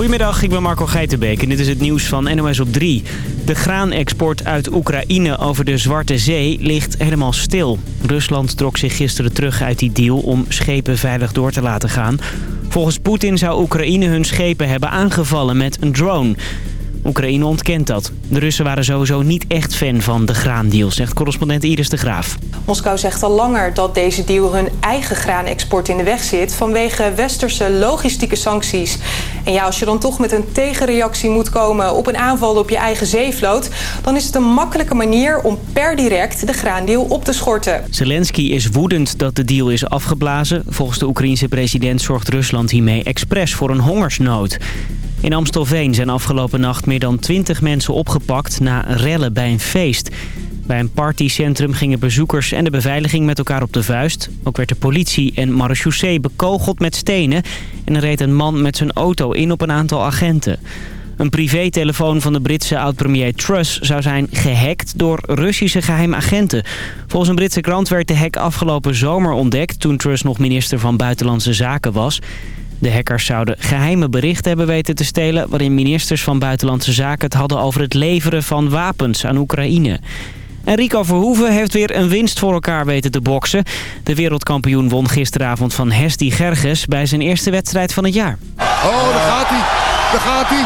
Goedemiddag, ik ben Marco Geitenbeek en dit is het nieuws van NOS op 3. De graanexport uit Oekraïne over de Zwarte Zee ligt helemaal stil. Rusland trok zich gisteren terug uit die deal om schepen veilig door te laten gaan. Volgens Poetin zou Oekraïne hun schepen hebben aangevallen met een drone. Oekraïne ontkent dat. De Russen waren sowieso niet echt fan van de graandeal, zegt correspondent Iris de Graaf. Moskou zegt al langer dat deze deal hun eigen graanexport in de weg zit... vanwege westerse logistieke sancties. En ja, als je dan toch met een tegenreactie moet komen op een aanval op je eigen zeevloot... dan is het een makkelijke manier om per direct de graandeal op te schorten. Zelensky is woedend dat de deal is afgeblazen. Volgens de Oekraïense president zorgt Rusland hiermee expres voor een hongersnood. In Amstelveen zijn afgelopen nacht meer dan 20 mensen opgepakt na rellen bij een feest. Bij een partycentrum gingen bezoekers en de beveiliging met elkaar op de vuist. Ook werd de politie en marechaussee bekogeld met stenen... en er reed een man met zijn auto in op een aantal agenten. Een privételefoon van de Britse oud-premier Truss zou zijn gehackt door Russische geheime agenten. Volgens een Britse krant werd de hack afgelopen zomer ontdekt... toen Truss nog minister van Buitenlandse Zaken was... De hackers zouden geheime berichten hebben weten te stelen... waarin ministers van Buitenlandse Zaken het hadden over het leveren van wapens aan Oekraïne. En Rico Verhoeven heeft weer een winst voor elkaar weten te boksen. De wereldkampioen won gisteravond van Hesti Gerges bij zijn eerste wedstrijd van het jaar. Oh, daar gaat hij. Daar gaat hij.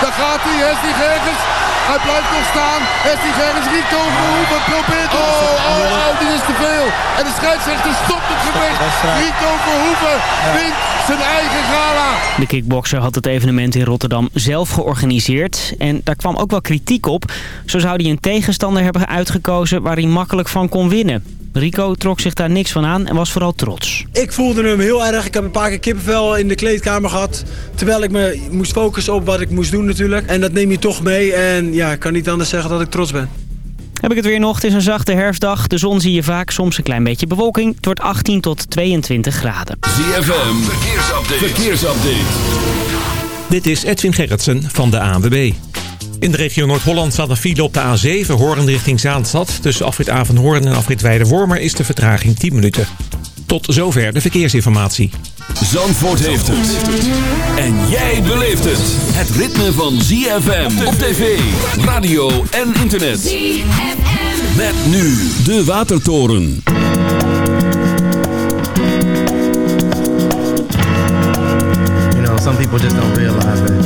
Daar gaat hij, Hesti Gerges. Hij blijft nog staan. Hesti Gerges, Rico Verhoeven probeert... Oh, oh, oh, dit is te veel. En de scheidsrechter stopt het gevecht. Rico Verhoeven wint zijn eigen gala. De kickbokser had het evenement in Rotterdam zelf georganiseerd. En daar kwam ook wel kritiek op. Zo zou hij een tegenstander hebben uitgekozen waar hij makkelijk van kon winnen. Rico trok zich daar niks van aan en was vooral trots. Ik voelde hem heel erg. Ik heb een paar keer kippenvel in de kleedkamer gehad. Terwijl ik me moest focussen op wat ik moest doen natuurlijk. En dat neem je toch mee. En ja, ik kan niet anders zeggen dat ik trots ben. Heb ik het weer nog. Het is een zachte herfstdag. De zon zie je vaak, soms een klein beetje bewolking. Het wordt 18 tot 22 graden. ZFM, verkeersupdate. verkeersupdate. Dit is Edwin Gerritsen van de ANWB. In de regio Noord-Holland staat een file op de A7, Hoorn richting Zaanstad. Tussen afrit Avenhoorn en afrit Weide-Wormer is de vertraging 10 minuten. Tot zover de verkeersinformatie. Zandvoort heeft het. En jij beleeft het. Het ritme van ZFM op tv, radio en internet. ZFM. Met nu de Watertoren. You know, some people just don't realize that,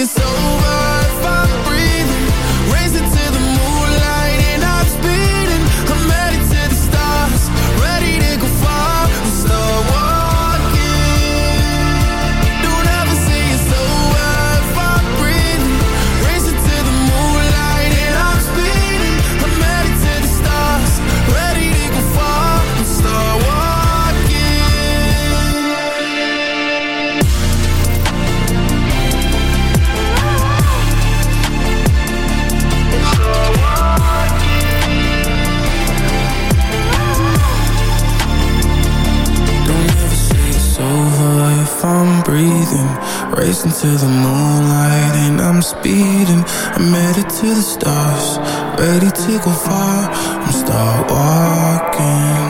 you so breathing Racing to the moonlight and I'm speeding. I made it to the stars Ready to go far. I'm start walking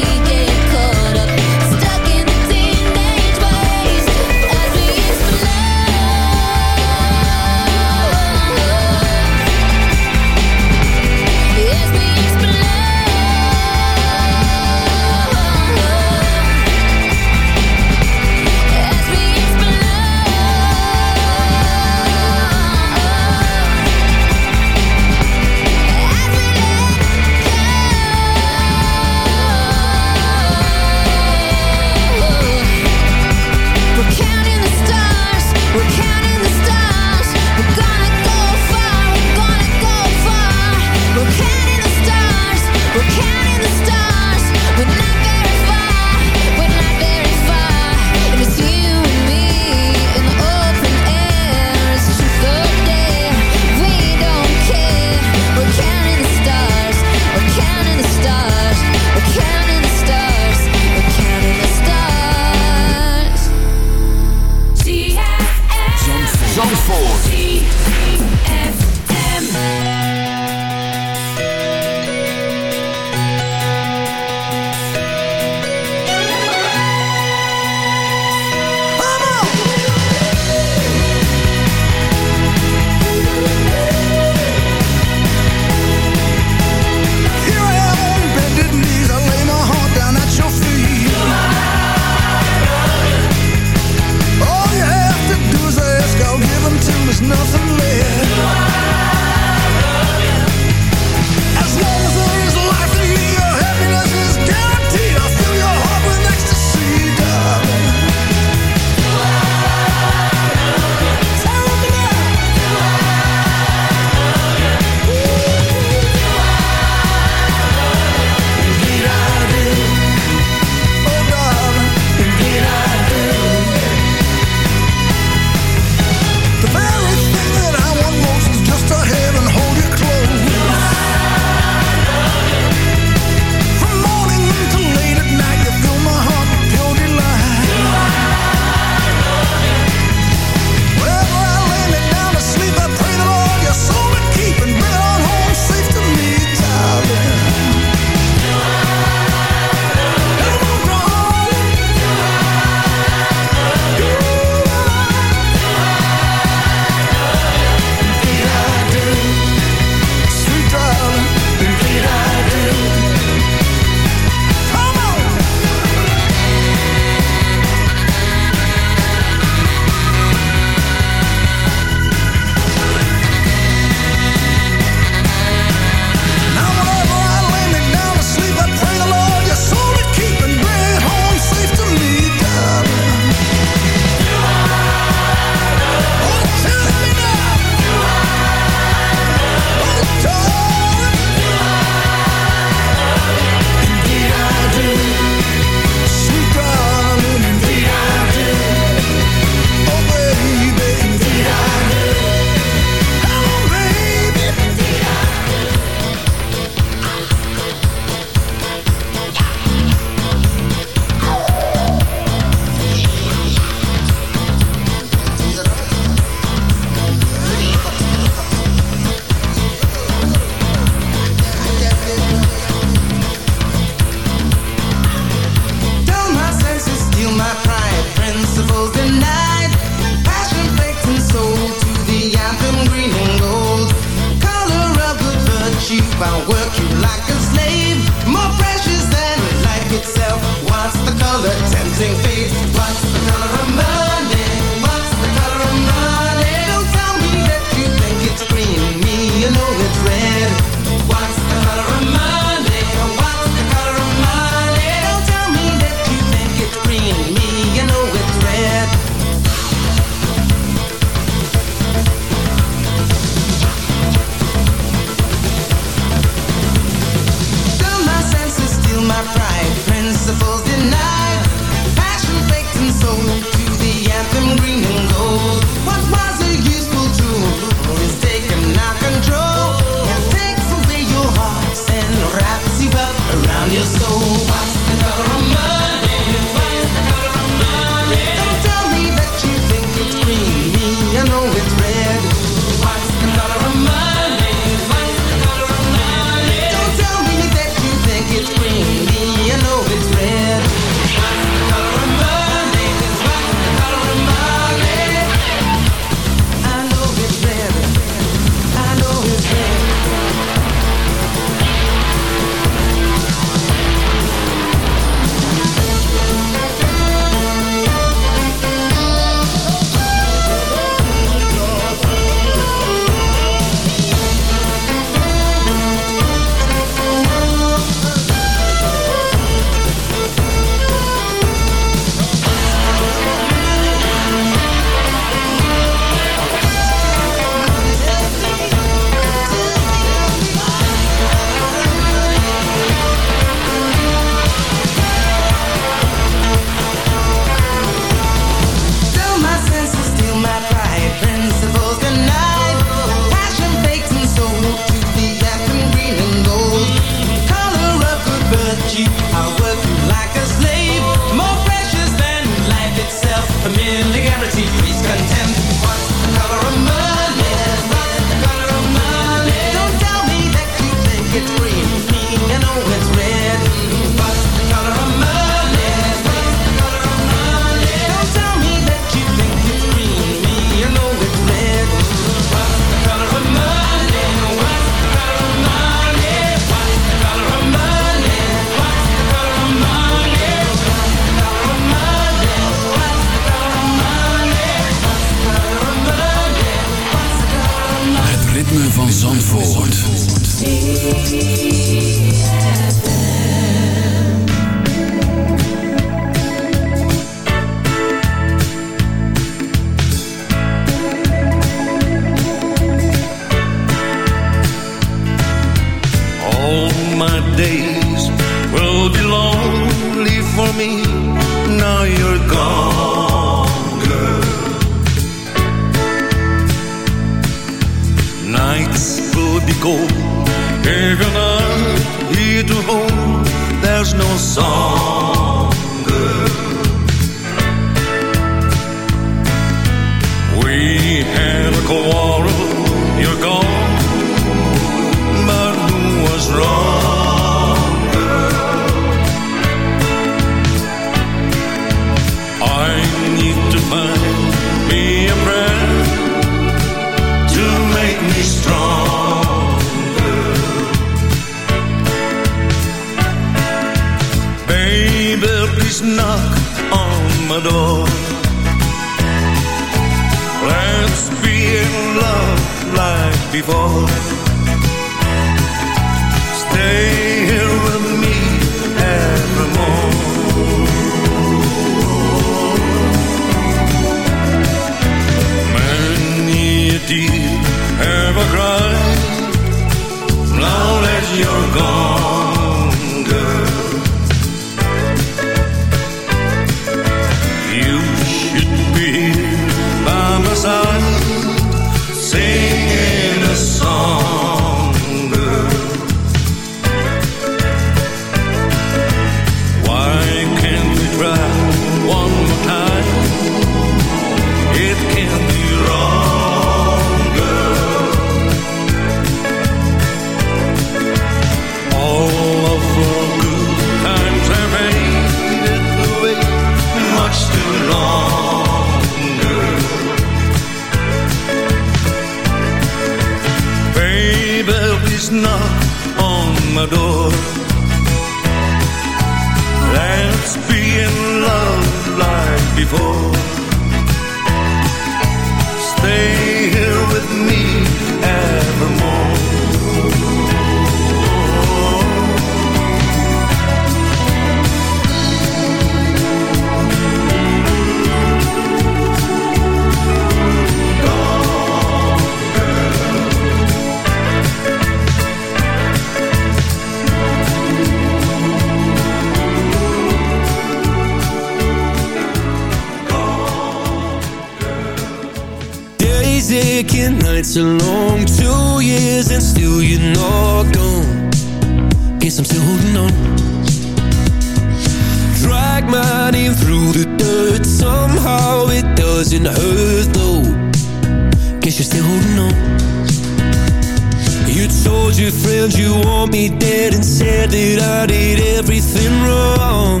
said that I did everything wrong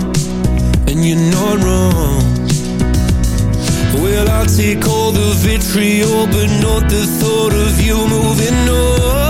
And you're not wrong. Well, i take all the vitriol But not the thought of you moving on.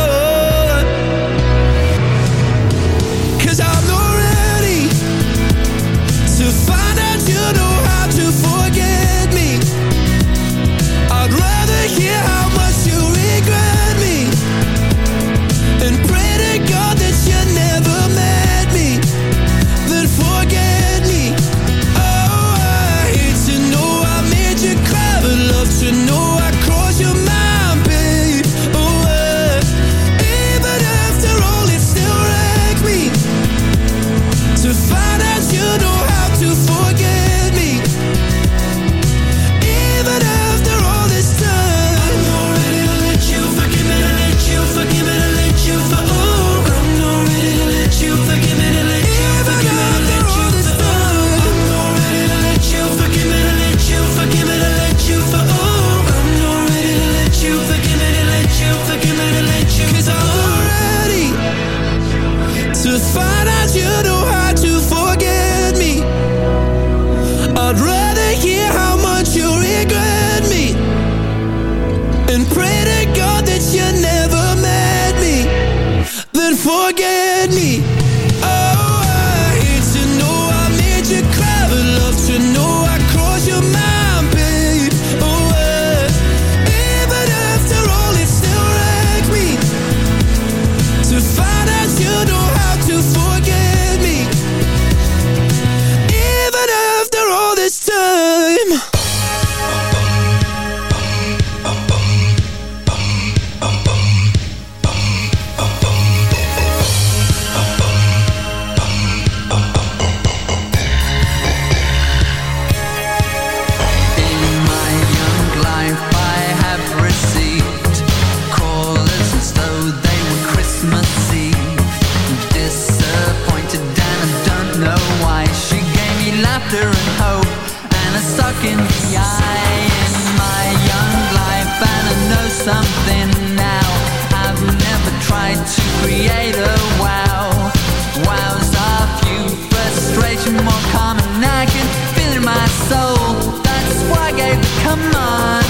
come on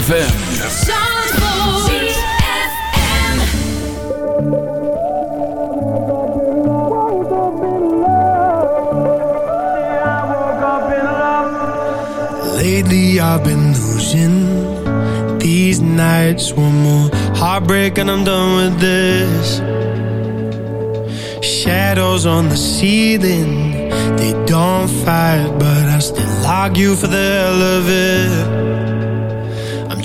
ZFM. Lately I've been losing. These nights one more heartbreak and I'm done with this. Shadows on the ceiling They don't fight but I still argue for the hell of it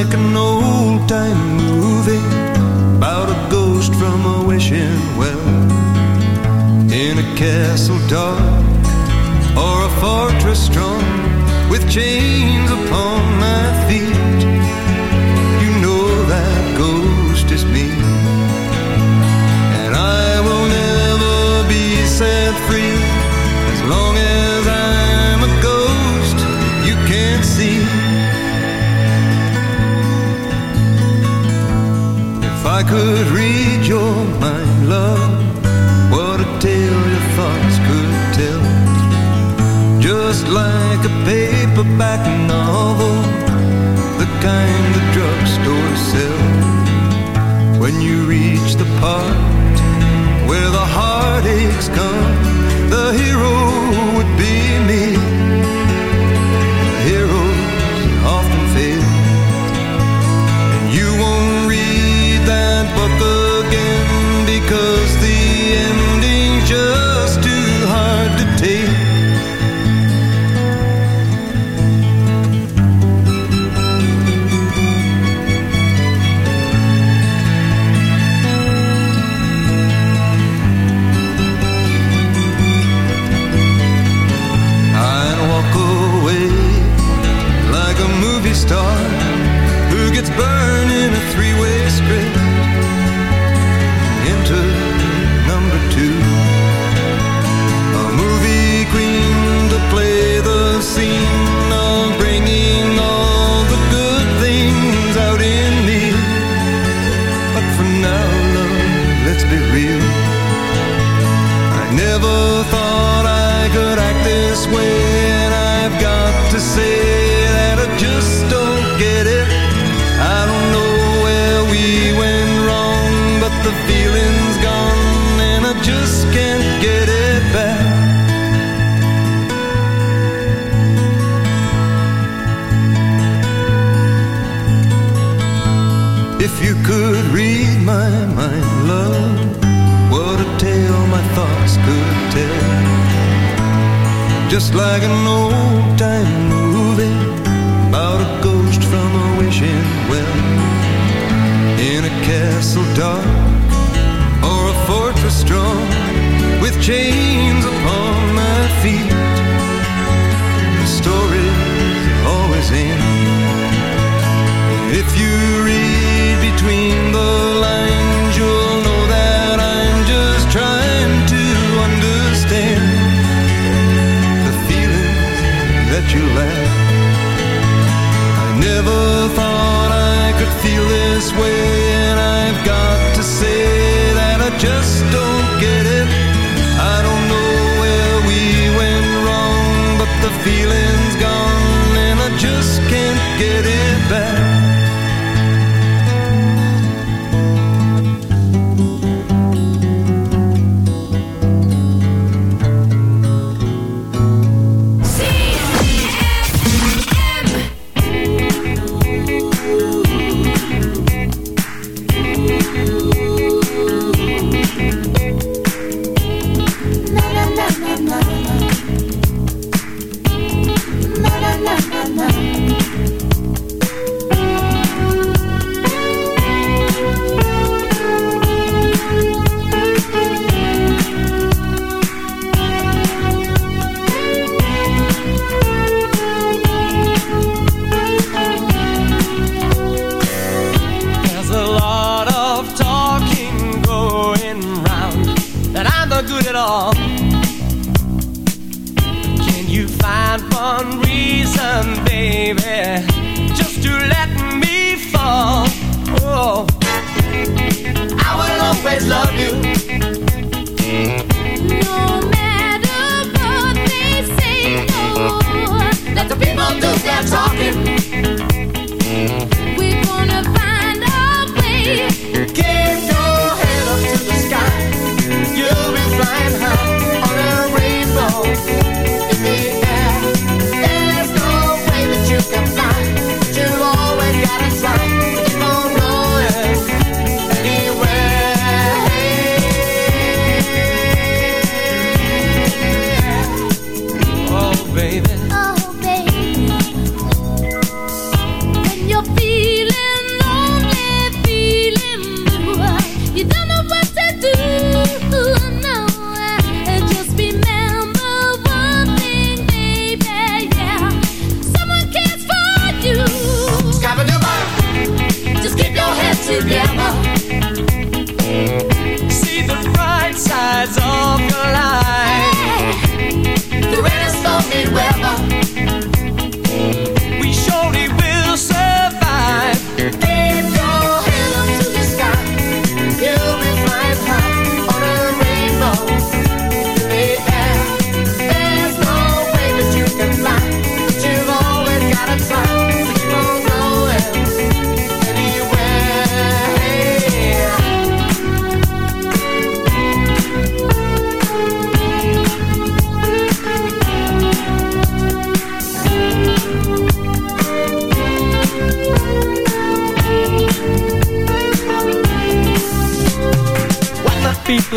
Just